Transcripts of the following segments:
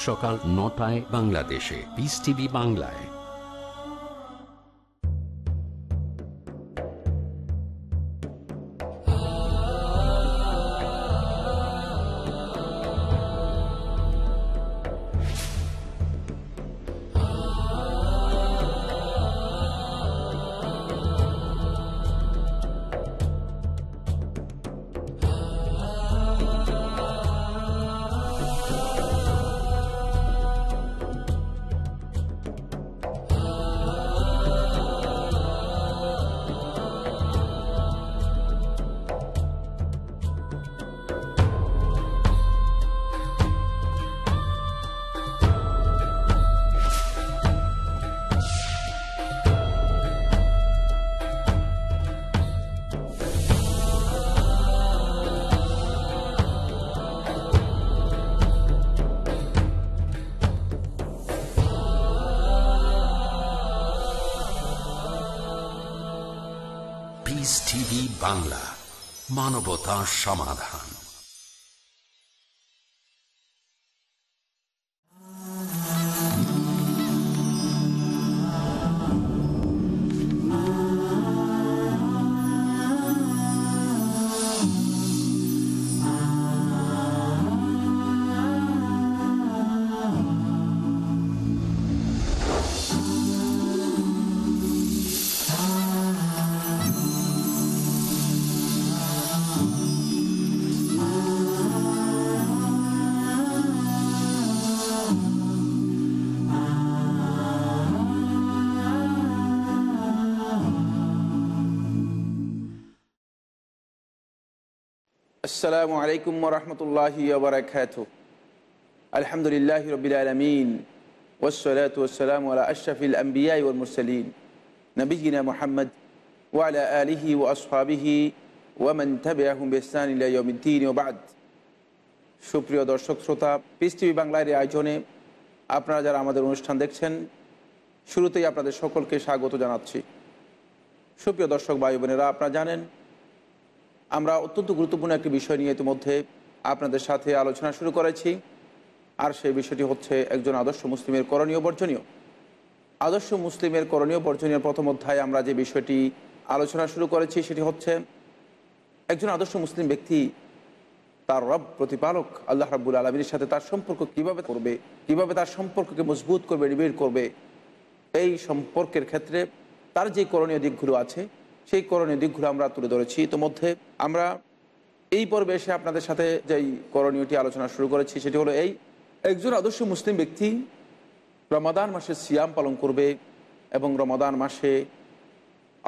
সকাল নটায় বাংলাদেশে। পিস টিভি বাংলায়। বাংলা মানবতা সমাধান। আসসালামু আলাইকুম রহমতুল্লাহি আলহামদুলিল্লাহ রবিল আলমিন ওসলাত ওসালাম আলা আশরফিল আম্বিয়াই ওল মুরসলিন নবীনা মোহাম্মদ ওয়ালা আলিহি ও আসহাবিহি ওয়ামন তবে আহম বেসানিদ্দিন ওবাদ সুপ্রিয় দর্শক শ্রোতা পিস টিভি বাংলার আয়োজনে আপনারা যারা আমাদের অনুষ্ঠান দেখছেন, শুরুতেই আপনাদের সকলকে স্বাগত জানাচ্ছি। সুপ্রিয় দর্শক ভাই বোনেরা আপনারা জানেন আমরা অত্যন্ত গুরুত্বপূর্ণ একটি বিষয় নিয়ে ইতিমধ্যে আপনাদের সাথে আলোচনা শুরু করেছি। আর সেই বিষয়টি হচ্ছে একজন আদর্শ মুসলিমের করণীয় বর্জনীয়। আদর্শ মুসলিমের করণীয় বর্জনীয় প্রথম অধ্যায়ে আমরা যে বিষয়টি আলোচনা শুরু করেছি সেটি হচ্ছে, একজন আদর্শ মুসলিম ব্যক্তি তার রব প্রতিপালক আল্লাহ রাবুল আলমীর সাথে তার সম্পর্ক কীভাবে করবে, কীভাবে তার সম্পর্ককে মজবুত করবে, নিবিড় করবে, এই সম্পর্কের ক্ষেত্রে তার যে করণীয় দিকগুলো আছে সেই করণীয় দিকগুলো আমরা তুলে ধরেছি। ইতিমধ্যে আমরা এই পর্বে এসে আপনাদের সাথে যেই করণীয়টি আলোচনা শুরু করেছি, সেটি হলো এই, একজন আদর্শ মুসলিম ব্যক্তি রমাদান মাসে সিয়াম পালন করবে এবং রমাদান মাসে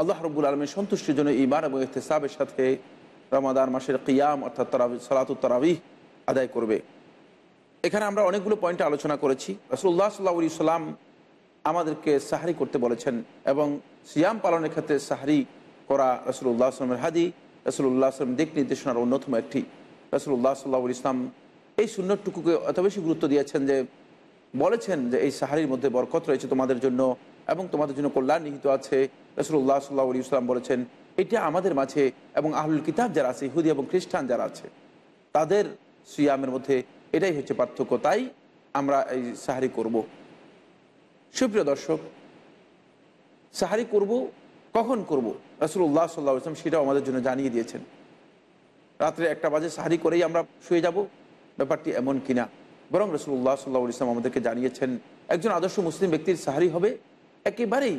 আল্লাহ রব্বুল আলমের সন্তুষ্টির জন্য ইমান এবং ইহতেসাবের সাথে রমাদান মাসের কিয়াম অর্থাৎ তরাবি, সালাতুত তরাবিহ আদায় করবে। এখানে আমরা অনেকগুলো পয়েন্টে আলোচনা করেছি। রসুল্লাহ সাল্লা সাল্লাম আমাদেরকে সাহারি করতে বলেছেন এবং সিয়াম পালনের ক্ষেত্রে সাহারি করা রসুল্লাহ আসলামের হাদি রসুল্লাহ আসলাম দিক নির্দেশনার অন্যতম একটি। রসুল্লাহ সাল্লাহ ইসলাম এই সুন্নতটুকুকে এত বেশি গুরুত্ব দিয়েছেন যে বলেছেন যে এই সাহারির মধ্যে বরকত রয়েছে তোমাদের জন্য এবং তোমাদের জন্য কল্যাণ নিহিত আছে। রসুল্লাহ সাল্লাহ ইসলাম বলেছেন, এটা আমাদের মাঝে এবং আহুল কিতাব যারা আছে, ইহুদি এবং খ্রিস্টান যারা আছে, তাদের সিয়ামের মধ্যে এটাই হচ্ছে পার্থক্য। তাই আমরা এই সাহারি করব। সুপ্রিয় দর্শক, সাহারি করব কখন করব? রসুল্লাহ সাল্লাহ ইসলাম সেটাও আমাদের জন্য জানিয়ে দিয়েছেন। রাত্রে একটা বাজে সাহারি করেই আমরা শুয়ে যাব, ব্যাপারটি এমন কিনা? বরং রসুল্লাহ সাল্লাহ ইসলাম আমাদেরকে জানিয়েছেন, একজন আদর্শ মুসলিম ব্যক্তির সাহারি হবে, একেবারেই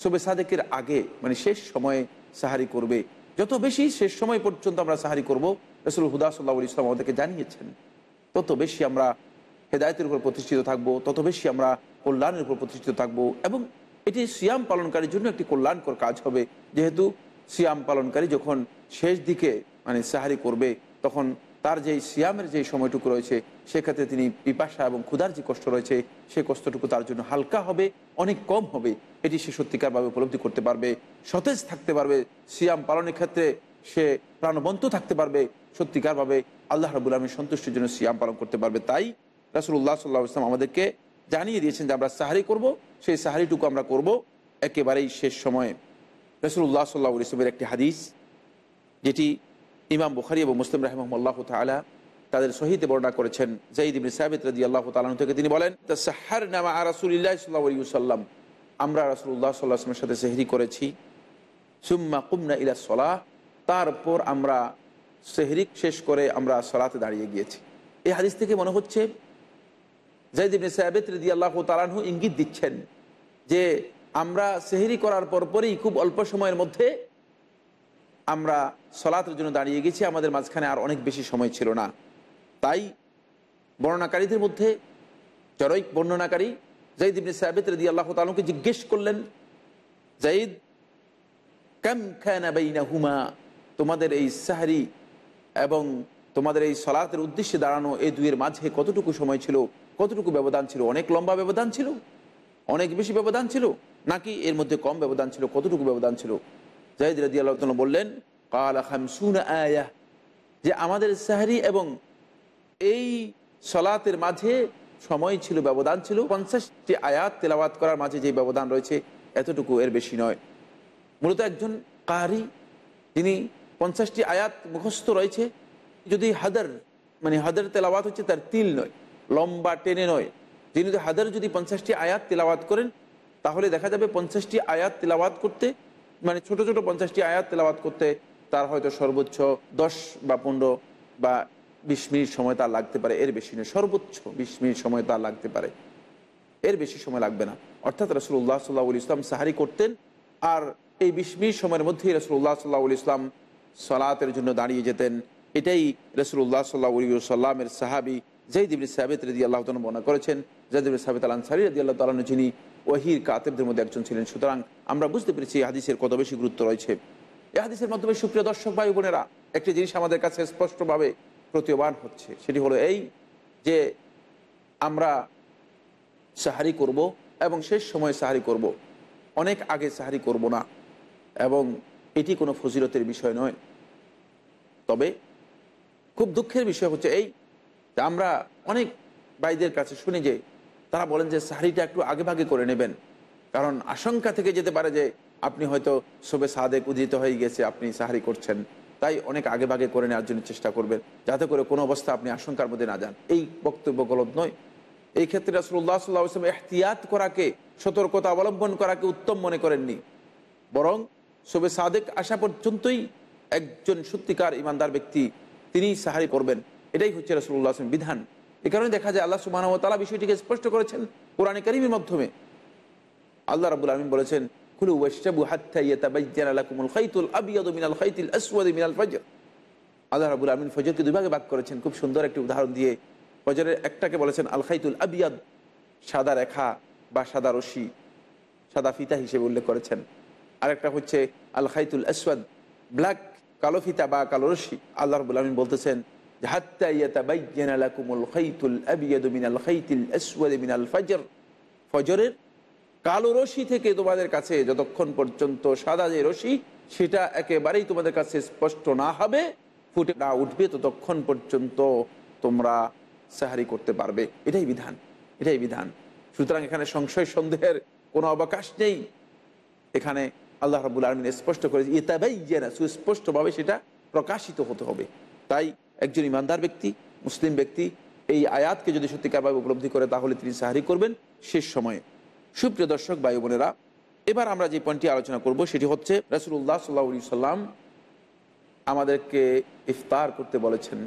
শোবে সাদেকের আগে মানে শেষ সময়ে সাহারি করবে। যত বেশি শেষ সময় পর্যন্ত আমরা সাহারি করব, রসুল হুদা সাল্লাহ ইসলাম আমাদেরকে জানিয়েছেন, তত বেশি আমরা হেদায়তের উপর প্রতিষ্ঠিত থাকব, তত বেশি আমরা কল্যাণের উপর প্রতিষ্ঠিত থাকব এবং এটি সিয়াম পালনকারীর জন্য একটি কল্যাণকর কাজ হবে। যেহেতু সিয়াম পালনকারী যখন শেষ দিকে মানে সাহারি করবে, তখন তার যেই সিয়ামের যেই সময়টুকু রয়েছে, সেক্ষেত্রে তিনি পিপাসা এবং ক্ষুধার যে কষ্ট রয়েছে সেই কষ্টটুকু তার জন্য হালকা হবে, অনেক কম হবে। এটি সে সত্যিকারভাবে উপলব্ধি করতে পারবে, সতেজ থাকতে পারবে, সিয়াম পালনের ক্ষেত্রে সে প্রাণবন্ত থাকতে পারবে, সত্যিকারভাবে আল্লাহ রবুল আলমীর সন্তুষ্টির জন্য সিয়াম পালন করতে পারবে। তাই রাসুল্লাহ সাল্লাহ ইসলাম আমাদেরকে জানিয়ে দিয়েছেন যে আমরা সাহারি করব সেই সাহারিটুকু আমরা করব। একেবারেই শেষ সময়ে রসুল্লাহ সাল্লাহ ইসলামের একটি হাদিস, যেটি ইমাম বুখারি এবং মুসলিম রাহমল্লাহ তালা তাদের সহিতে বর্ণনা করেছেন। জাইদ ইবনে সাবিত রাজি আল্লাহ তালন থেকে তিনি বলেন সাহার নামা রাসুলিল্লাহ সাল্লাহ সাল্লাম আমরা রাসুল্লাহ সাল্লাহামের সাথে সেহরি করেছি। সুম্মা কুমনা ইলা সলাহ। তারপর আমরা সেহরিক শেষ করে আমরা সলাতে দাঁড়িয়ে গিয়েছি। এই হাদিস থেকে মনে হচ্ছে জাইদ ইবনে সাহাবেদ আল্লাহ তালানহু ইঙ্গিত দিচ্ছেন যে আমরা সেহরি করার পরপরই খুব অল্প সময়ের মধ্যে আমরা সলাতের জন্য দাঁড়িয়ে গেছি, আমাদের মাঝখানে আর অনেক বেশি সময় ছিল না। তাই বর্ণনাকারীদের মধ্যে জরৈক বর্ণনাকারী জাইদ ইবনে সাহাবেদ রদি আল্লাহ তালুকে জিজ্ঞেস করলেন, জাইদ, কাম খানা বাইনা হুমা তোমাদের এই সাহারি এবং তোমাদের এই সলাতের উদ্দেশ্যে দাঁড়ানো এই দুইয়ের মাঝে কতটুকু সময় ছিল? কতটুকু ব্যবধান ছিল? অনেক লম্বা ব্যবধান ছিল? অনেক বেশি ব্যবধান ছিল? নাকি এর মধ্যে কম ব্যবধান ছিল? কতটুকু ব্যবধান ছিল? জাহিদ রাজি আল্লাহ বললেন, কালা খামসুন আয়া যে আমাদের সাহারি এবং এই সলাতের মাঝে সময় ছিল, ব্যবধান ছিল। পঞ্চাশটি আয়াত তেলাওয়াত করার মাঝে যে ব্যবধান রয়েছে, এতটুকু এর বেশি নয়। মূলত একজন কারি, যিনি পঞ্চাশটি আয়াত মুখস্থ রয়েছে, যদি হাদার মানে হাদার তেলাওয়াত হচ্ছে, তার তিল নয়। লম্বা টেনে নয়। তিনি যদি হাদার যদি পঞ্চাশটি আয়াত তেলাওয়াত করেন, তাহলে দেখা যাবে পঞ্চাশটি আয়াত তেলাওয়াত করতে মানে ছোট ছোট পঞ্চাশটি আয়াত তেলাওয়াত করতে তার হয়তো সর্বোচ্চ দশ বা পনেরো বা বিশ মিনিট সময় তার লাগতে পারে। এর বেশি নয়, সর্বোচ্চ বিশ মিনিট সময় তার লাগতে পারে। এর বেশি সময় লাগবে না। অর্থাৎ রসুল্লাহ সাল্লাহ ইসলাম সাহারি করতেন আর এই বিশ মিনিট সময়ের মধ্যেই রসুল্লাহ সাল্লাহ ইসলাম সলাতের জন্য দাঁড়িয়ে যেতেন। এটাই রসুল্লাহ সাল্লাহ সাল্লামের সাহাবি জাইদ ইবনে সাহেদ রদি আল্লাহ তালন বর্ণনা করেছেন, জাইদ ইবনে সাহেদ আল আনসারি রদি আল্লাহ তালন যিনি ওহির কাতেবদের মধ্যে একজন ছিলেন। সুতরাং আমরা বুঝতে পেরেছি এই হাদিসের কত বেশি গুরুত্ব রয়েছে। এই হাদিসের মাধ্যমে সুপ্রিয় দর্শক ভাই বোনেরা, একটি জিনিস আমাদের কাছে স্পষ্টভাবে প্রতীয়মান হচ্ছে, সেটি হলো এই যে আমরা সাহারি করব এবং শেষ সময়ে সাহারি করব। অনেক আগে সাহারি করব না এবং এটি কোনো ফজিলতের বিষয় নয়। তবে খুব দুঃখের বিষয় হচ্ছে এই আমরা অনেক ভাইদের কাছে শুনি যে, তারা বলেন যে সাহারিটা একটু আগে ভাগে করে নেবেন। কারণ আশঙ্কা থেকে যেতে পারে যে, আপনি হয়তো শোবে সাদেক উদিত হয়ে গেছে, আপনি সাহারি করছেন। তাই অনেক আগে ভাগে করে নেওয়ার জন্য চেষ্টা করবেন, যাতে করে কোনো অবস্থা আপনি আশঙ্কার মধ্যে না যান। এই বক্তব্য গলত নয়। এই ক্ষেত্রে রাসুল্লাহ সাল্লাহ আসলাম এহতিয়াত করাকে, সতর্কতা অবলম্বন করাকে উত্তম মনে করেননি। বরং শোবে সাদেক আসা পর্যন্তই একজন সত্যিকার ইমানদার ব্যক্তি, তিনি সাহারি করবেন এটাই হচ্ছে রসুল্লাহ আসলাম বিধান। এ কারণে দেখা যায় আল্লাহ সুবাহ তালা বিষয়টিকে স্পষ্ট করেছেন কোরআনে করিমের মাধ্যমে। আল্লাহ রাবুল আলমিন বলেছেন খুলু ওয়াশাবু হাত্তা ইয়াতাবাজ্জানা লাকুমুল খাইতুল আবিয়াদু মিনাল খাইতিল আসওয়াদি মিনাল ফজর। আল্লাহ রাবুল আলমিন ফজরকে দুভাগে ভাগ করেছেন। খুব সুন্দর একটি উদাহরণ দিয়ে ফজরের একটাকে বলেছেন, আল খাইতুল আবিয়াদ সাদা রেখা বা সাদা রশি, সাদা ফিতা হিসেবে উল্লেখ করেছেন। আরেকটা হচ্ছে, আল খাইতুল আসওয়াদ। ব্ল্যাক কালো ফিতা বা কালো রশি। আল্লাহ রাবুল আলমিন বলতেছেন হাত্তা ইয়াতাবাজ্জানা লাকুমুল খাইতুল আবিয়াদু মিনাল খাইতিল আসওয়াদি মিনাল ফজর ফজরের কালো রশি থেকে তোমাদের কাছে যতক্ষণ পর্যন্ত সাদা যে রশি, সেটা একেবারেই তোমাদের কাছে স্পষ্ট না হবে, ফুটে না উঠবে ততক্ষণ পর্যন্ত তোমরা সাহারি করতে পারবে। এটাই বিধান এটাই বিধান। সুতরাং এখানে সংশয় সন্দেহের কোনো অবকাশ নেই। এখানে আল্লাহ রাবুল আলমিন স্পষ্ট করে ইতাবাই না সুস্পষ্টভাবে সেটা প্রকাশিত হতে হবে। তাই একজন ইমানদার ব্যক্তি, মুসলিম ব্যক্তি, এই আয়াতকে যদি সত্যিকারভাবে উপলব্ধি করে, তাহলে তিনি সাহারি করবেন শেষ সময়ে। সুপ্রিয় দর্শক, ভাই বোনেরা, এবার আমরা যে পয়েন্টটি আলোচনা করব, সেটি হচ্ছে রসুল্লাহ সাল্লা সাল্লাম আমাদেরকে ইফতার করতে বলেছেন।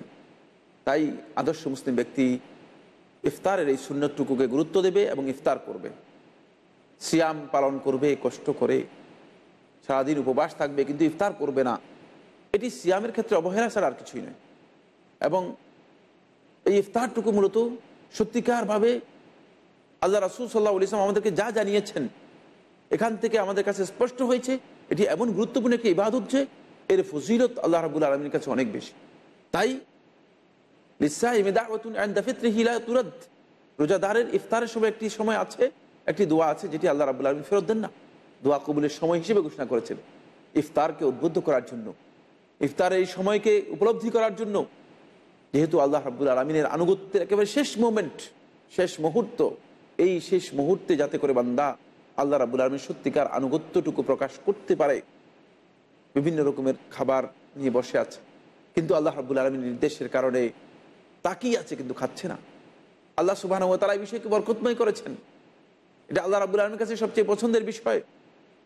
তাই আদর্শ মুসলিম ব্যক্তি ইফতারের এই শূন্যটুকুকে গুরুত্ব দেবে এবং ইফতার করবে। সিয়াম পালন করবে, কষ্ট করে। সারাদিন উপবাস থাকবে, কিন্তু ইফতার করবে না। এটি সিয়ামের ক্ষেত্রে অবহেলা ছাড়া আর কিছুই নয়। এবং এই ইফতারটুকু মূলত সত্যিকারভাবে আল্লাহ রাসুল সাল্লাহ ইসলাম আমাদেরকে যা জানিয়েছেন, এখান থেকে আমাদের কাছে স্পষ্ট হয়েছে, এটি এমন গুরুত্বপূর্ণ একটি ইবাদত যে এর ফজিলত আল্লাহ রাবুল আলমীর কাছে অনেক বেশি। তাই রোজাদারের ইফতারের সময় একটি সময় আছে, একটি দোয়া আছে যেটি আল্লাহ রাবুল আলমী ফেরত দেন না। দোয়া কবুলের সময় হিসেবে ঘোষণা করেছেন। ইফতারকে উদ্বুদ্ধ করার জন্য, ইফতারের এই সময়কে উপলব্ধি করার জন্য যেহেতু আল্লাহ রাবুল আলমিনের আনুগত্যের একেবারে শেষ মোমেন্ট শেষ মুহূর্ত, এই শেষ মুহূর্তে যাতে করে বান্দা আল্লাহ রাবুল আলমীর সত্যিকার আনুগত্যটুকু প্রকাশ করতে পারে, বিভিন্ন রকমের খাবার নিয়ে বসে আছে। কিন্তু আল্লাহ রাবুল আলমীর নির্দেশের কারণে তাকিয়ে আছে কিন্তু খাচ্ছে না। আল্লাহ সুবাহ তারা এই বিষয়কে বরকতময় করেছেন। এটা আল্লাহ রাবুল আলমীর কাছে সবচেয়ে পছন্দের বিষয়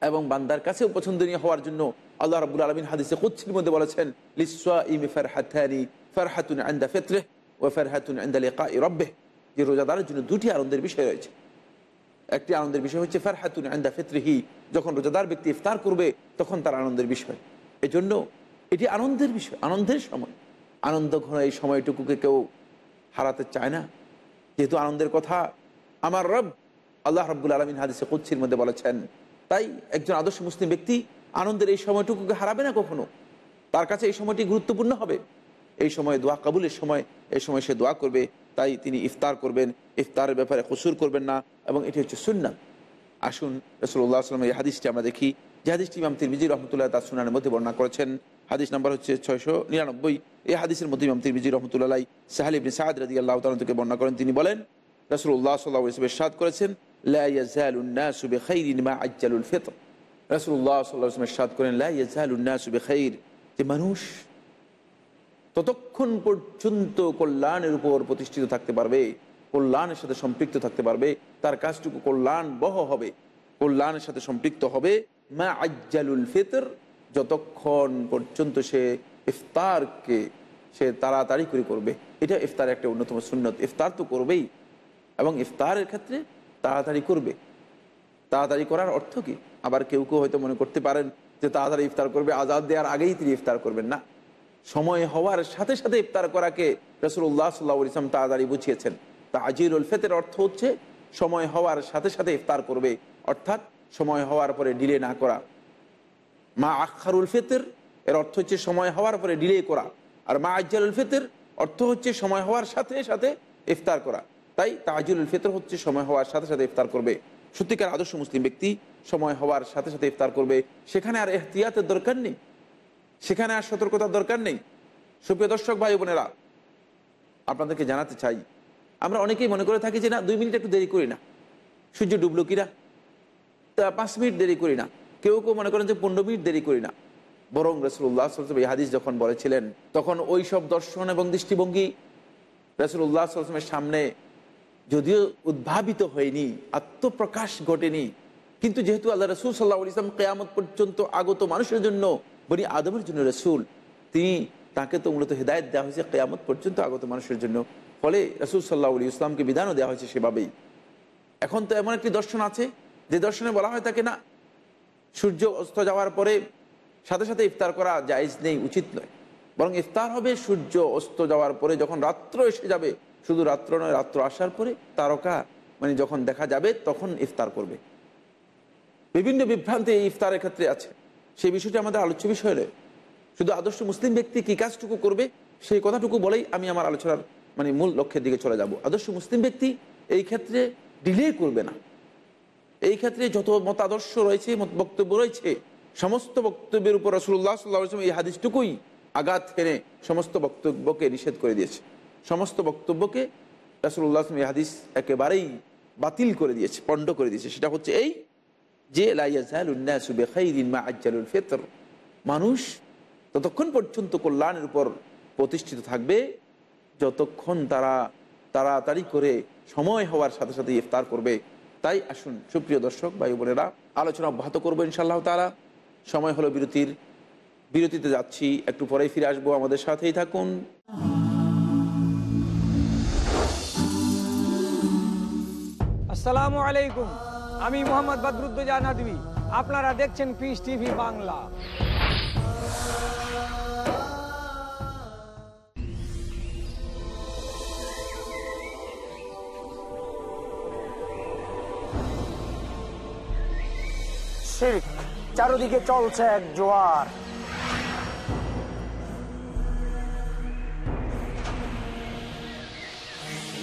এবং বান্দার কাছেও পছন্দনীয় হওয়ার জন্য আল্লাহ রাবুল আলমিন হাদিসে কুচ্ছির মধ্যে বলেছেন লিসা ইমি ফারহাতানি ফারহাতুন আন্দা ফেতরে ও ফারহাতুন আন্দা লেকা রব্বে যে রোজাদারের জন্য দুটি আনন্দের বিষয় রয়েছে। একটি আনন্দের বিষয় হচ্ছে ফারহাতুন আন্দা ফেতরিহি যখন রোজাদার ব্যক্তি ইফতার করবে, তখন তার আনন্দের বিষয়। এই জন্য এটি আনন্দের বিষয়, আনন্দের সময়। আনন্দ ঘন এই সময়টুকুকে কেউ হারাতে চায় না। যেহেতু আনন্দের কথা আমার রব আল্লাহ রব্বুল আলমিন হাদিসে কুচ্ছির মধ্যে বলেছেন, তাই একজন আদর্শ মুসলিম ব্যক্তি আনন্দের এই সময়টুকুকে হারাবে না কখনো? তার কাছে এই সময়টি গুরুত্বপূর্ণ হবে। এই সময় দোয়া কাবুলের সময়, এই সময় সে দোয়া করবে, তাই তিনি ইফতার করবেন। ইফতারের ব্যাপারে কসুর করবেন না এবং এটি হচ্ছে সুন্না আসুন রসুল্লাহ আসলামের এই হাদিসটি আমরা দেখি। যে হাদিসটি ইমাম তিরমিজি রহমতুল্লাহ তার সুনানের মধ্যে বর্ণনা করেছেন। হাদিস নাম্বার হচ্ছে ছয়শো নিরানব্বই। এই হাদিসের মধ্যে ইমাম তিরমিজি রহমতুল্লাহ সাহাল ইবনে সাদ রাদি আল্লাহ তালন থেকে বর্ণনা করেন। তিনি বলেন রসুল্লাহ সাল্লাহ ইসলামের সাদ করেছেন রসুল্লাহ সাল্লাহ ইসলামের সাদ করেন, লা ইয়াজালুন্নাসু বিখাইর। যে মানুষ ততক্ষণ পর্যন্ত কল্যাণের উপর প্রতিষ্ঠিত থাকতে পারবে, কল্যাণের সাথে সম্পৃক্ত থাকতে পারবে, তার কাজটুকু কল্যাণ বহ হবে। কল্যাণের সাথে সম্পৃক্ত হবে মা আজ্জালুল ফিতর, যতক্ষণ পর্যন্ত সে ইফতারকে সে তাড়াতাড়ি করে করবে। এটা ইফতার একটা অন্যতম সুন্নত। ইফতার তো করবেই। এবং ইফতারের ক্ষেত্রে তাড়াতাড়ি করবে। তাড়াতাড়ি করার অর্থ কি? আবার কেউ কেউ হয়তো মনে করতে পারেন যে তাড়াতাড়ি ইফতার করবে, আজাদ দেওয়ার আগেই তিনি ইফতার করবেন। না। সময় হওয়ার সাথে সাথে ইফতার করাকে রসুল্লাহ সাল্লাহ ইসলাম তাড়াতাড়ি বুঝিয়েছেন। তা আজিরুল ফেতের অর্থ হচ্ছে সময় হওয়ার সাথে সাথে ইফতার করবে, অর্থাৎ সময় হওয়ার পরে ডিলে না করা। মা আখারুল ফেতের, এর অর্থ হচ্ছে সময় হওয়ার পরে ডিলে করা। আর মা আজ্জালুল ফেতের, অর্থ হচ্ছে সময় হওয়ার সাথে সাথে ইফতার করা। তাই তাজুল ফিতর হচ্ছে সময় হওয়ার সাথে সাথে ইফতার করবে। সত্যিকার আদর্শ মুসলিম ব্যক্তি সময় হওয়ার সাথে সাথে ইফতার করবে। সেখানে আর এহতিয়াতের দরকার নেই। সেখানে আর সতর্কতার দরকার নেই। সুপ্রিয় দর্শক, ভাই বোনেরা, আপনাদেরকে জানাতে চাই, আমরা অনেকেই মনে করে থাকি যে, না, দুই মিনিট একটু দেরি করি না। সূর্য ডুবলো কিনা তা পাঁচ মিনিট দেরি করি না। কেউ কেউ মনে করেন যে, পনেরো মিনিট দেরি করি না। বরং রসুল্লাহ এই হাদিস যখন বলেছিলেন, তখন ওই সব দর্শন এবং দৃষ্টিভঙ্গি রসুল্লাহ সাল্লামের সামনে যদিও উদ্ভাবিত হয়নি, আত্মপ্রকাশ ঘটেনি, কিন্তু যেহেতু আল্লাহ রসুল সাল্লাহ ইসলাম কেয়ামত পর্যন্ত আগত মানুষের জন্য বনি আদমের জন্য রসুল, তিনি তাকে তো মূলত হেদায়ত দেওয়া হয়েছে কেয়ামত পর্যন্ত আগত মানুষের জন্য। ফলে রসুল সাল্লাহ আলী ইসলামকে বিধানও দেওয়া হয়েছে সেভাবেই। এখন তো এমন একটি দর্শন আছে, যে দর্শনে বলা হয় তাকে না, সূর্য অস্ত যাওয়ার পরে সাথে সাথে ইফতার করা জায়জ নেই, উচিত নয়। বরং ইফতার হবে সূর্য অস্ত যাওয়ার পরে, যখন রাত্র এসে যাবে, শুধু রাত্র নয়, রাত্র আসার পরে তারকা মানে যখন দেখা যাবে, তখন ইফতার করবে। বিভিন্ন বিভ্রান্তি এই ইফতারের ক্ষেত্রে আছে। সেই বিষয়টি আমাদের আলোচ্য বিষয় নয় শুধু আদর্শ মুসলিম ব্যক্তি কী কাজটুকু করবে, সেই কথাটুকু বলেই আমি আমার আলোচনার মানে মূল লক্ষ্যের দিকে চলে যাব। আদর্শ মুসলিম ব্যক্তি এই ক্ষেত্রে ডিলে করবে না। এই ক্ষেত্রে যত মতাদর্শ রয়েছে, মত বক্তব্য রয়েছে, সমস্ত বক্তব্যের উপর রসুল্লাহ সাল্লাহ এই হাদিসটুকুই আঘাত হেনে সমস্ত বক্তব্যকে নিষেধ করে দিয়েছে। সমস্ত বক্তব্যকে রাসুল্লাহ এই হাদিস একেবারেই বাতিল করে দিয়েছে, পণ্ড করে দিয়েছে। সেটা হচ্ছে এই যে ফেতর মানুষ ততক্ষণ পর্যন্ত কল্যাণের উপর প্রতিষ্ঠিত থাকবে, যতক্ষণ তারা তাড়াতাড়ি করে সময় হওয়ার সাথে সাথে ইফতার করবে, তাই আসুন সুপ্রিয় দর্শক, ভাই বোনেরা, আলোচনা অব্যাহত করব ইনশাল্লাহ তারা সময় হলো বিরতির। বিরতিতে যাচ্ছি, একটু পরেই ফিরে আসব আমাদের সাথেই থাকুন। আসসালামু আলাইকুম। আমি মোহাম্মদ বদরুদ্দোজা নদী আপনারা দেখছেন পিস টিভি বাংলা। চারদিকে চলছে এক জোয়ার।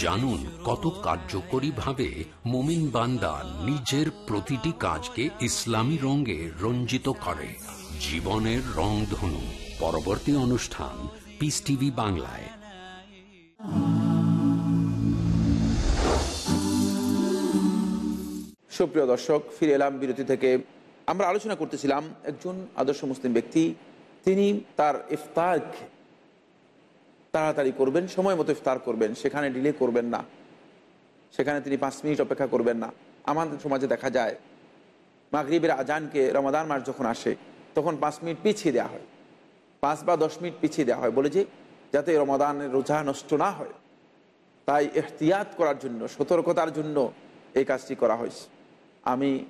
জানুন কত কার্যকরীভাবে মোমিন বান্দা নিজের প্রতিটি কাজকে ইসলামী রঙে রঞ্জিত করে। জীবনের রংধনু। পরবর্তী অনুষ্ঠান পিস টিভি বাংলায়। সুপ্রিয় দর্শক, ফিরে এলাম বিরতি থেকে। আমরা আলোচনা করতেছিলাম একজন আদর্শ মুসলিম ব্যক্তি, তিনি তার ইফতার তাড়াতাড়ি করবেন, সময় মতো ইফতার করবেন, সেখানে ডিলে করবেন না। সেখানে তিনি পাঁচ মিনিট অপেক্ষা করবেন না। আমাদের সমাজে দেখা যায়, মাগরিবের আজানকে রমাদান মাস যখন আসে, তখন পাঁচ মিনিট পিছিয়ে দেওয়া হয়। পাঁচ বা দশ মিনিট পিছিয়ে দেওয়া হয়। বলে যে, যাতে রমাদানের রোজা নষ্ট না হয়। তাই এহতিয়াত করার জন্য, সতর্কতার জন্য এই কাজটি করা হয়েছে। আমি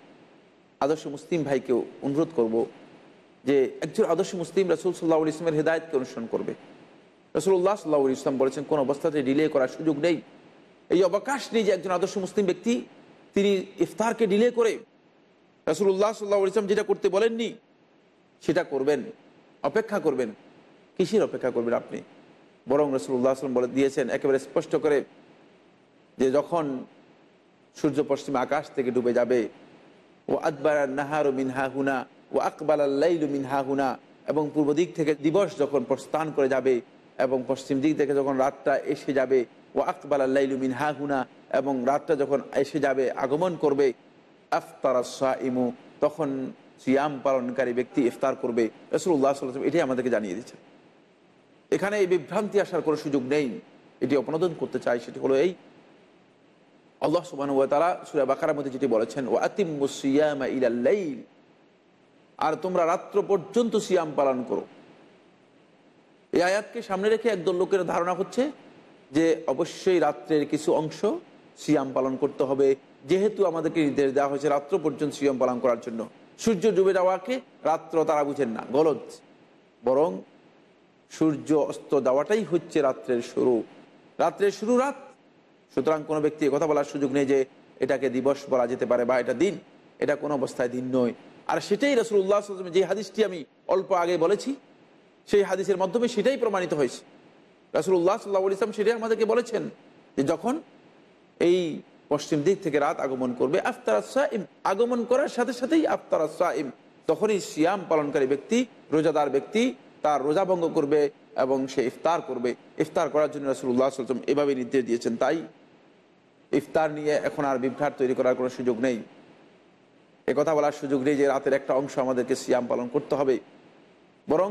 আদর্শ মুসলিম ভাইকেও অনুরোধ করব যে, একজন আদর্শ মুসলিম রসুল সাল্লাহ ইসলামের হেদায়তকে অনুসরণ করবে। রসুল্লাহ সাল্লাহ ইসলাম বলেছেন, কোন অবস্থাতে ডিলে করার সুযোগ নেই। এই অবকাশ নেই যে একজন আদর্শ মুসলিম ব্যক্তি, তিনি ইফতারকে ডিলে করে রসুল্লাহ সাল্লাহ ইসলাম যেটা করতে বলেননি, সেটা করবেন, অপেক্ষা করবেন। কিসের অপেক্ষা করবেন আপনি? বরং রসুল্লাহ আসলাম বলে দিয়েছেন, একেবারে স্পষ্ট করে যে যখন সূর্য পশ্চিম আকাশ থেকে ডুবে যাবে ও আকবর নাহার মিনহা হুনা ও আকবাল মিনহা হুনা, এবং পূর্ব দিক থেকে দিবস যখন প্রস্থান করে যাবে এবং পশ্চিম দিক থেকে যখন রাতটা এসে যাবে ও আকবাল আল্লাইলু মিনহা হুনা, এবং রাতটা যখন এসে যাবে, আগমন করবে, আফতারা ইমু তখন সিয়াম পালনকারী ব্যক্তি ইফতার করবে। রসুল্লাহ সাল্লাম এটাই আমাদেরকে জানিয়ে দিচ্ছে এখানে এই বিভ্রান্তি আসার কোনো সুযোগ নেই। এটি অপনোদন করতে চাই, সেটি হলো এই। আল্লাহ সুবাহ তারা সুরা বাকার মধ্যে যেটি বলেছেন ও আতিম ইলাল্লাইল আর তোমরা রাত্র পর্যন্ত সিয়াম পালন করো। এই আয়াতকে সামনে রেখে একদল লোকের ধারণা হচ্ছে যে অবশ্যই রাত্রের কিছু অংশ সিয়াম পালন করতে হবে, যেহেতু আমাদেরকে নির্দেশ দেওয়া হয়েছে রাত্র পর্যন্ত সিয়াম পালন করার জন্য। সূর্য ডুবে যাওয়াকে রাত্র তারা বুঝেন না, গলদ। বরং সূর্য অস্ত যাওয়াটাই হচ্ছে রাত্রের শুরু। রাত্রের শুরু রাত। সুতরাং কোনো ব্যক্তি কথা বলার সুযোগ নেই যে এটাকে দিবস বলা যেতে পারে বা এটা দিন। এটা কোনো অবস্থায় দিন নয়। আর সেটাই রসুল্লাহ যে হাদিসটি আমি অল্প আগে বলেছি সেই হাদিসের মাধ্যমে সেটাই প্রমাণিত হয়েছে। রাসুল্লাহ সাল্লাহ ইসলাম সেটাই আমাদেরকে বলেছেন যে যখন এই পশ্চিম দিক থেকে রাত আগমন করবে, আফতার সাইম আগমন করার সাথে সাথেই আফতার সাইম তখনই সিয়াম পালনকারী ব্যক্তি, রোজাদার ব্যক্তি তার রোজা ভঙ্গ করবে এবং সে ইফতার করবে। ইফতার করার জন্য রাসুল্লাহ সাল্লাম এভাবে নির্দেশ দিয়েছেন। তাই ইফতার নিয়ে এখন আর বিভ্রাট তৈরি করার কোনো সুযোগ নেই। কথা বলার সুযোগ নেই যে রাতের একটা অংশ আমাদেরকে সিয়াম পালন করতে হবে। বরং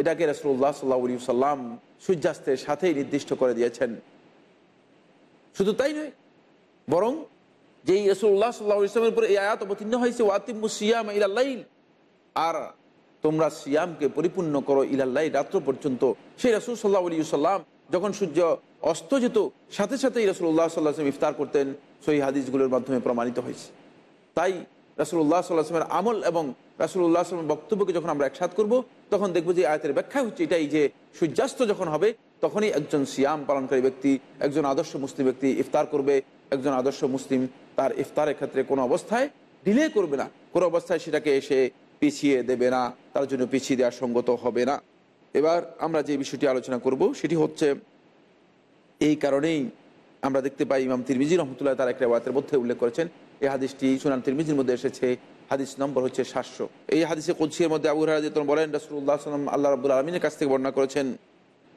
এটাকে রসুল্লাহ সাল্লাহ সাল্লাম সূর্যাস্তের সাথেই নির্দিষ্ট করে দিয়েছেন। শুধু তাই নয়, বরং যেই রসুল্লাহ সাল্লাহ ইসলামের উপরে এই আয়াত অবতীর্ণ হয়েছে ওয়াতিমু সিয়াম ইলাল্লাইল আর তোমরা সিয়ামকে পরিপূর্ণ করো ইলাল্লাই রাত্র পর্যন্ত। সেই রসুল সাল্লাহ আলী সাল্লাম যখন সূর্য অস্ত যেত, সাথে সাথেই রসুল্লাহ সাল্লাহ ইফতার করতেন। সই হাদিসগুলোর মাধ্যমে প্রমাণিত হয়েছে। তাই রাসুল্লাহ সাল্লাহামের আমল এবং রাসুল্লাহ বক্তব্যকে যখন আমরা একসাথ করব, তখন দেখব যে আয়তের ব্যাখ্যা হচ্ছে এটাই যে সূর্যাস্ত যখন হবে, তখনই একজন সিয়াম পালনকারী ব্যক্তি, একজন আদর্শ মুসলিম ব্যক্তি ইফতার করবে, একজন আদর্শ মুসলিম তার ইফতারের ক্ষেত্রে কোনো অবস্থায় ডিলে করবে না। কোনো অবস্থায় সেটাকে এসে পিছিয়ে দেবে না, তার জন্য পিছিয়ে দেওয়ার সঙ্গত হবে না। এবার আমরা যে বিষয়টি আলোচনা করব, সেটি হচ্ছে এই কারণেই আমরা দেখতে পাই ইমাম তিরমিজি রহমতুল্লাহ তার একটা ওয়াতের মধ্যে উল্লেখ করেছেন। এই হাদিসটি সুনান তিরমিজির মধ্যে এসেছে। হাদিস নম্বর হচ্ছে সাতশো। এই হাদিসে কুদ্সির মধ্যে আবু হরাজ বলেন রসুল্লাহ সাল্লাম আল্লাহ রাবুল আলমিনের কাছ থেকে বর্ণনা করেছেন,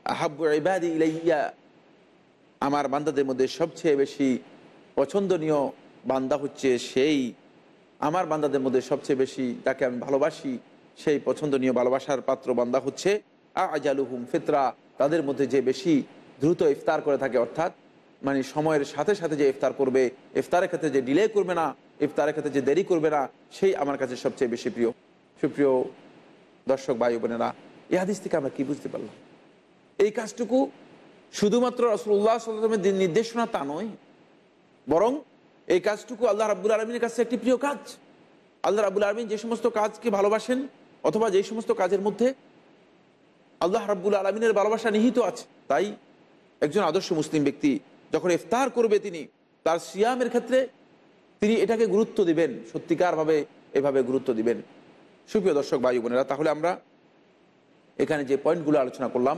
আহাব্বু ইবাদি ইলাইয়া। আমার বান্দাদের মধ্যে সবচেয়ে বেশি পছন্দনীয় বান্দা হচ্ছে সেই। আমার বান্দাদের মধ্যে সবচেয়ে বেশি যাকে আমি ভালোবাসি, সেই পছন্দনীয় ভালোবাসার পাত্র বান্দা হচ্ছে আজালুহুম ফিতরা। তাদের মধ্যে যে বেশি দ্রুত ইফতার করে থাকে, অর্থাৎ মানে সময়ের সাথে সাথে যে ইফতার করবে, ইফতারের ক্ষেত্রে যে ডিলে করবে না, ইফতারের ক্ষেত্রে যে দেরি করবে না, সেই আমার কাছে সবচেয়ে বেশি প্রিয়। সুপ্রিয় দর্শক, ভাই বোনেরা, এই হাদিস থেকে আমরা কি বুঝতে পারলাম? এই কাজটুকু শুধুমাত্র রসুল্লাহ সাল্লামের নির্দেশনা তা নয়, বরং এই কাজটুকু আল্লাহ রাবুল আলমিনের কাছে একটি প্রিয় কাজ। আল্লাহ রাবুল আলমিন যে সমস্ত কাজকে ভালোবাসেন, অথবা যে সমস্ত কাজের মধ্যে আল্লাহ রাব্বুল আলমিনের ভালোবাসা নিহিত আছে, তাই একজন আদর্শ মুসলিম ব্যক্তি যখন ইফতার করবে তিনি, তার সিয়ামের ক্ষেত্রে তিনি এটাকে গুরুত্ব দিবেন, সত্যিকারভাবে এভাবে গুরুত্ব দিবেন। সুপ্রিয় দর্শক, ভাই বোনেরা, তাহলে আমরা এখানে যে পয়েন্টগুলো আলোচনা করলাম,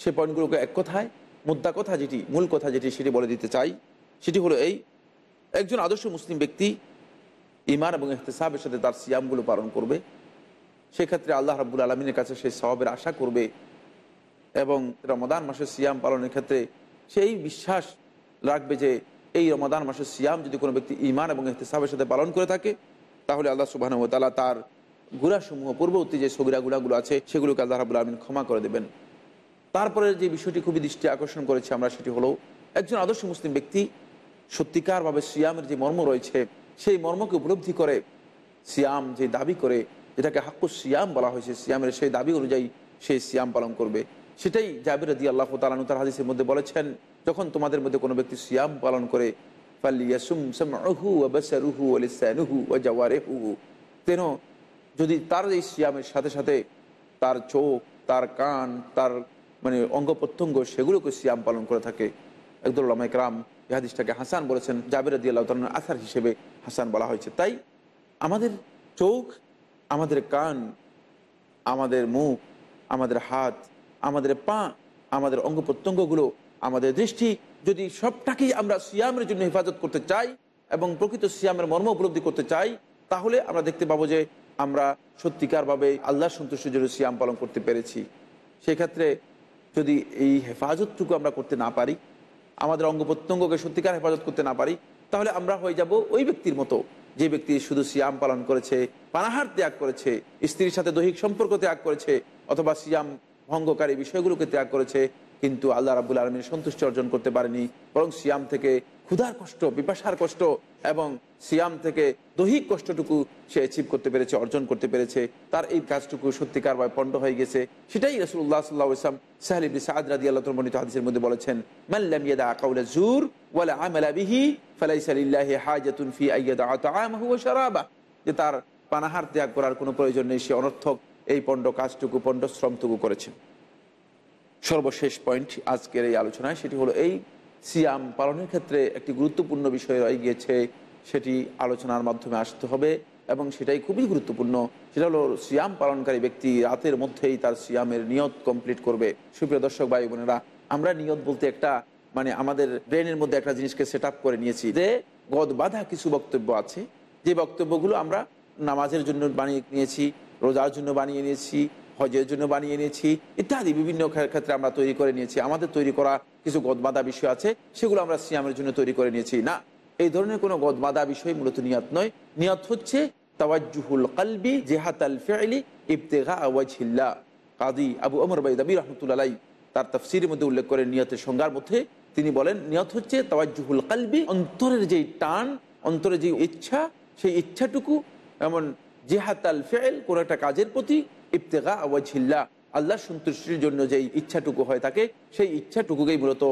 সে পয়েন্টগুলোকে এক কথায়, মুদ্রা কথা যেটি, মূল কথা যেটি, সেটি বলে দিতে চাই। সেটি হলো এই, একজন আদর্শ মুসলিম ব্যক্তি ইমান এবং এহতেসাবের সাথে তার সিয়ামগুলো পালন করবে। সেক্ষেত্রে আল্লাহ রাবুল আলমিনের কাছে সেই স্বভাবের আশা করবে এবং রমাদান মাসের সিয়াম পালনের ক্ষেত্রে সেই বিশ্বাস রাখবে যে এই রমাদান মাসের সিয়াম যদি কোনো ব্যক্তি ইমান এবং এহতেসাবের সাথে পালন করে থাকে, তাহলে আল্লাহ সুবাহ তালা তার গুড়াসমূহ পূর্ববর্তী যে সগিরা গুড়াগুলো আছে, সেগুলোকে আল্লাহ রাবুল আলমিন ক্ষমা করে দেবেন। তারপরে যে বিষয়টি খুবই দৃষ্টি আকর্ষণ করেছে আমরা, সেটি হলো একজন আদর্শ মুসলিম ব্যক্তি সত্যিকারভাবে সিয়ামের যে মর্ম রয়েছে, সেই মর্মকে উপলব্ধি করে সিয়াম যে দাবি করে যেটাকে হাক্কু সিয়াম বলা হয়েছে। সিয়ামের সেই দাবি অনুযায়ী সেই সিয়াম পালন করবে। সেটাই জাবির দি আল্লাহ তালানু তার হাদিসের মধ্যে বলেছেন, যখন তোমাদের মধ্যে কোনো ব্যক্তি সিয়াম পালন করে তেন যদি তার এই সিয়ামের সাথে সাথে তার চোখ, তার কান, তার মানে অঙ্গ প্রত্যঙ্গ সেগুলোকে সিয়াম পালন করে থাকে। একদুল্লাহ ইকরাম এই হাদিসটাকে হাসান বলেছেন, জাবির দি আল্লাহ তালন আসার হিসেবে হাসান বলা হয়েছে। তাই আমাদের চোখ, আমাদের কান, আমাদের মুখ, আমাদের হাত আমাদের পা, আমাদের অঙ্গ প্রত্যঙ্গগুলো আমাদের দৃষ্টি, যদি সবটাকেই আমরা সিয়ামের জন্য হেফাজত করতে চাই এবং প্রকৃত সিয়ামের মর্ম উপলব্ধি করতে চাই, তাহলে আমরা দেখতে পাবো যে আমরা সত্যিকারভাবে আল্লাহ সন্তুষ্টির জন্য সিয়াম পালন করতে পেরেছি। সেক্ষেত্রে যদি এই হেফাজতটুকু আমরা করতে না পারি, আমাদের অঙ্গ প্রত্যঙ্গকে সত্যিকার হেফাজত করতে না পারি, তাহলে আমরা হয়ে যাব ওই ব্যক্তির মতো। যে ব্যক্তি শুধু সিয়াম পালন করেছে, পানাহার ত্যাগ করেছে, স্ত্রীর সাথে দৈহিক সম্পর্ক ত্যাগ করেছে, অথবা সিয়াম ভঙ্গকারী বিষয়গুলোকে ত্যাগ করেছে, কিন্তু আল্লাহ রাবুল আলমীর সন্তুষ্টি অর্জন করতে পারেনি। বরং সিয়াম থেকে ক্ষুধার কষ্ট বিপাশার কষ্ট এবং সিয়াম থেকে দৈহিক কষ্টটুকু সে অ্যাচিভ করতে পেরেছে, অর্জন করতে পেরেছে। তার এই কাজটুকু সত্যিকার বা পণ্ড হয়ে গেছে। সেটাই রসুল্লাহ সাল্লাহ ইসলাম সাহেব সাদ রাদি আল্লাহ মনিত হাদিসের মধ্যে বলেছেন যে তার পানাহার ত্যাগ করার কোনো প্রয়োজন নেই, সে অনর্থক। এই পণ্ড কাজটুকু, পণ্ড শ্রমটুকু করেছেন। সর্বশেষ পয়েন্ট আজকের এই আলোচনায় সেটি হলো এই সিয়াম পালনের ক্ষেত্রে একটি গুরুত্বপূর্ণ বিষয় রয়ে গিয়েছে, সেটি আলোচনার মাধ্যমে আসতে হবে এবং সেটাই খুবই গুরুত্বপূর্ণ। সেটা হলো সিয়াম পালনকারী ব্যক্তি রাতের মধ্যেই তার সিয়ামের নিয়ত কমপ্লিট করবে। সুপ্রিয় দর্শক, ভাই বোনেরা, আমরা নিয়ত বলতে একটা মানে আমাদের ব্রেনের মধ্যে একটা জিনিসকে সেট করে নিয়েছি যে গদ বাধা কিছু বক্তব্য আছে। যে বক্তব্যগুলো আমরা নামাজের জন্য বানিয়ে নিয়েছি রোজার জন্য বানিয়ে নিয়েছি, হজের জন্য বানিয়ে নিয়েছি, ইত্যাদি বিভিন্ন ক্ষেত্রে আমরা তৈরি করে নিয়েছি। আমাদের তৈরি করা কিছু গদবাদা বিষয় আছে, সেগুলো আমরা সিয়ামের জন্য তৈরি করে নিয়েছি। না, এই ধরনের কোনো গদবাদা বিষয় মূলত নিয়ত নয়। নিয়ত হচ্ছে তাওয়াজুহুল কালবি জেহাত আল ফেলি ইবতেগা আওয়াজিল্লা কাদি আবু অমর বাইদাবি রহমতুল্লাহ তার তফসিরের মধ্যে উল্লেখ করে নিয়তের সংজ্ঞার মধ্যে। তিনি বলেন, নিয়ত হচ্ছে তাওয়াজুহুল কালবি অন্তরের যেই টান, অন্তরের যে ইচ্ছা, সেই ইচ্ছাটুকু এমন জেহাত আল ফেল, কোনো একটা কাজের প্রতি ইবতেগা আওয়াজিল্লা আল্লাহ সন্তুষ্টির জন্য যেই ইচ্ছাটুকু হয় থাকে সেই ইচ্ছাটুকুকেই মূলত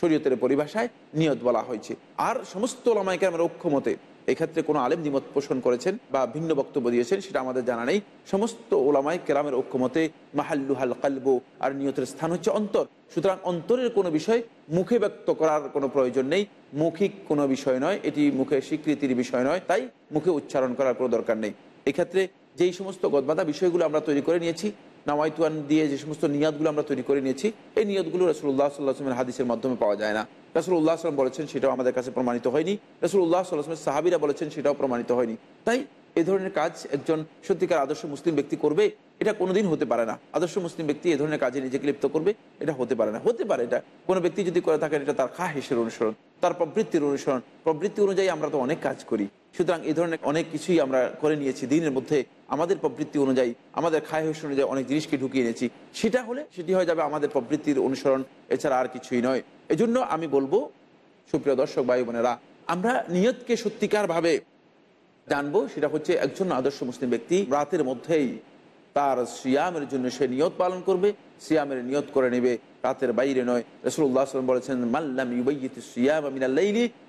শরীয়তের পরিভাষায় নিয়ত বলা হয়েছে। আর সমস্ত লামাইকে আমার ঐক্যমতে এক্ষেত্রে কোনো আলেম দ্বিমত পোষণ করেছেন বা ভিন্ন বক্তব্য দিয়েছেন, সেটা আমাদের জানা নেই। সমস্ত ওলামাই কেরামের ঐক্যমতে মাহাল্লুহাল কালবো, আর নিয়তের স্থান হচ্ছে অন্তর। সুতরাং অন্তরের কোনো বিষয় মুখে ব্যক্ত করার কোনো প্রয়োজন নেই। মৌখিক কোনো বিষয় নয়, এটি মুখে স্বীকৃতির বিষয় নয়, তাই মুখে উচ্চারণ করার কোনো দরকার নেই। এক্ষেত্রে যেই সমস্ত গদবাদা বিষয়গুলো আমরা তৈরি করে নিয়েছি নামাইতুয়ান দিয়ে যে সমস্ত নিয়াদগুলো আমরা তৈরি করে নিয়েছি, এই নিয়তগুলো রসুল্লাহ সাল্লাহামের হাদিসের মাধ্যমে পাওয়া যায় না। রসুল্লাহ সাল্লাম বলেছেন সেটাও আমাদের কাছে প্রমাণিত হয়নি। রসুল্লাহ সাল্লাহামের সাহাবিরা বলেছেন সেটাও প্রমাণিত হয়নি। তাই এই ধরনের কাজ একজন সত্যিকার আদর্শ মুসলিম ব্যক্তি করবে, এটা কোনোদিন হতে পারে না। আদর্শ মুসলিম ব্যক্তি এ ধরনের কাজে নিজেকে লিপ্ত করবে, এটা হতে পারে না। হতে পারে এটা। কোনো ব্যক্তি যদি করে থাকেন, এটা তার খাহেসের অনুসরণ। তার প্রবৃত্তির অনুসরণ। প্রবৃত্তি অনুযায়ী আমরা তো অনেক কাজ করি। সুতরাং এই ধরনের অনেক কিছুই আমরা করে নিয়েছি দিনের মধ্যে। আমাদের প্রবৃত্তি অনুযায়ী, আমাদের খাহেস অনুযায়ী অনেক জিনিসকে ঢুকিয়ে নিয়েছি সেটা হলে সেটি হয়ে যাবে আমাদের প্রবৃত্তির অনুসরণ, এছাড়া আর কিছুই নয়। এজন্য আমি বলব, সুপ্রিয় দর্শক ভাই বোনেরা, আমরা নিয়তকে সত্যিকারভাবে জানব, সেটা হচ্ছে একজন আদর্শ মুসলিম ব্যক্তি রাতের মধ্যেই তার সিয়ামের জন্য সে নিয়ত পালন করবে। সিয়ামের নিয়ত করে নেবে, রাতের বাইরে নয়। রসুল্লাহ আসলাম বলেছেন মাল্লাম ইউবাইয়িত সিয়াম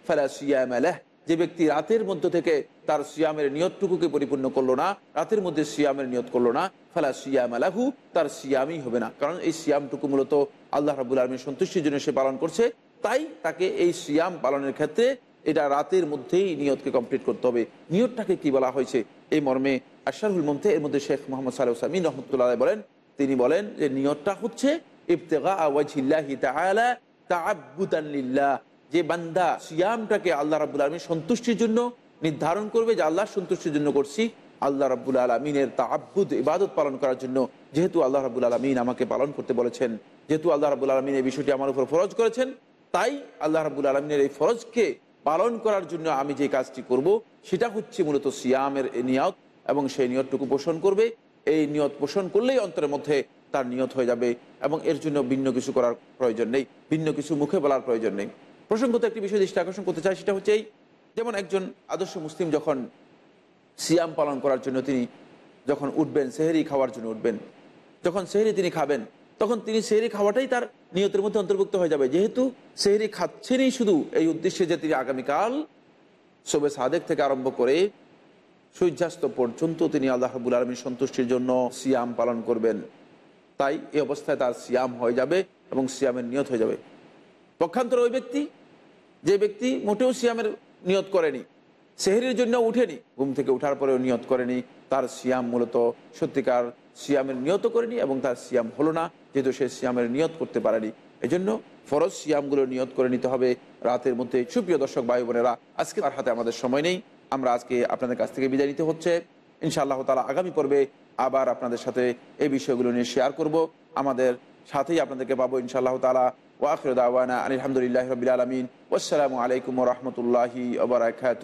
ফালা সিয়াম আলাহ যে ব্যক্তি রাতের মধ্য থেকে তার সিয়ামের নিয়তটুকুকে পরিপূর্ণ করল না, রাতের মধ্যে সিয়ামের নিয়ত করল না, ফালা সিয়াম আলাহু তার সিয়ামই হবে না। কারণ এই সিয়ামটুকু মূলত আল্লাহ রাবুল আলমীর সন্তুষ্টির জন্য সে পালন করছে। তাই তাকে এই সিয়াম পালনের ক্ষেত্রে এটা রাতের মধ্যেই নিয়তকে কমপ্লিট করতে হবে। নিয়তটাকে কি বলা হয়েছে? এই মর্মে আশারুল মন্থে এর মধ্যে শেখ মোহাম্মদ সালেহ সামিন রহমতুল্লাহ বলেন তিনি বলেন যে নিয়তটা হচ্ছে যে বান্দা সিয়ামটাকে আল্লাহ রাব্বুল আলামিন সন্তুষ্টির জন্য নির্ধারণ করবে, যে আল্লাহর সন্তুষ্টির জন্য করছি, আল্লাহ রাব্বুল আলমিনের তাআব্বুদ ইবাদত পালন করার জন্য। যেহেতু আল্লাহ রাব্বুল আলমিন আমাকে পালন করতে বলেছেন, যেহেতু আল্লাহ রাব্বুল আলমিন এই বিষয়টি আমার উপর ফরজ করেছেন, তাই আল্লাহ রাবুল আলমিনের এই ফরজকে পালন করার জন্য আমি যে কাজটি করব, সেটা হচ্ছে মূলত সিয়ামের নিয়ত এবং সেই নিয়তটুকু পোষণ করবে। এই নিয়ত পোষণ করলেই অন্তরের মধ্যে তার নিয়ত হয়ে যাবে এবং এর জন্য ভিন্ন কিছু করার প্রয়োজন নেই, ভিন্ন কিছু মুখে বলার প্রয়োজন নেই। প্রসঙ্গত একটি বিষয় দৃষ্টি আকর্ষণ করতে চাই, সেটা হচ্ছে এই, যেমন একজন আদর্শ মুসলিম যখন সিয়াম পালন করার জন্য তিনি যখন উঠবেন, সেহেরি খাওয়ার জন্য উঠবেন, যখন সেহেরি তিনি খাবেন, তখন তিনি সেহেরি খাওয়াটাই তার নিয়তের মধ্যে অন্তর্ভুক্ত হয়ে যাবে। যেহেতু সেহেরি খাচ্ছেনই শুধু এই উদ্দেশ্যে যে তিনি আগামীকাল শোবে সাদেক থেকে আরম্ভ করে সূর্যাস্ত পর্যন্ত তিনি আল্লাহ রাবুল আলমীর সন্তুষ্টির জন্য সিয়াম পালন করবেন। তাই এই অবস্থায় তার সিয়াম হয়ে যাবে এবং সিয়ামের নিয়ত হয়ে যাবে। পক্ষান্তর ওই ব্যক্তি, যে ব্যক্তি মোটেও সিয়ামের নিয়ত করেনি, সেহেরির জন্য উঠেনি, ঘুম থেকে উঠার পরেও নিয়ত করেনি, তার সিয়াম মূলত সত্যিকার সিয়ামের নিয়ত করেনি এবং তার সিয়াম হলো না, যেহেতু সে সিয়ামের নিয়ত করতে পারেনি। এজন্য ফরজ সিয়ামগুলো নিয়ত করে নিতে হবে। রাতের মধ্যে সুপ্রিয় দর্শক ভাই বোনেরা আজকে তার হাতে আমাদের সময় নেই। আমরা আজকে আপনাদের কাছ থেকে বিদায় নিতে হচ্ছে। ইনশাআল্লাহ তালা আগামী পর্বে আবার আপনাদের সাথে এই বিষয়গুলো নিয়ে শেয়ার করব। আমাদের সাথেই আপনাদেরকে পাবো ইনশাআল্লাহ তালা ওয়াফর দাওয়ানা আলহামদুলিল্লাহ রবিল আলমিন। আসসালামু আলাইকুম রহমতুল্লাহি ওবরাকাত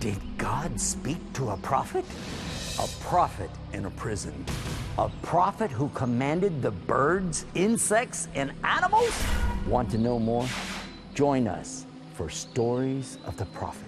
Did God speak to a prophet? A prophet in a prison. A prophet who commanded the birds, insects, and animals? Want to know more? Join us for Stories of the Prophet.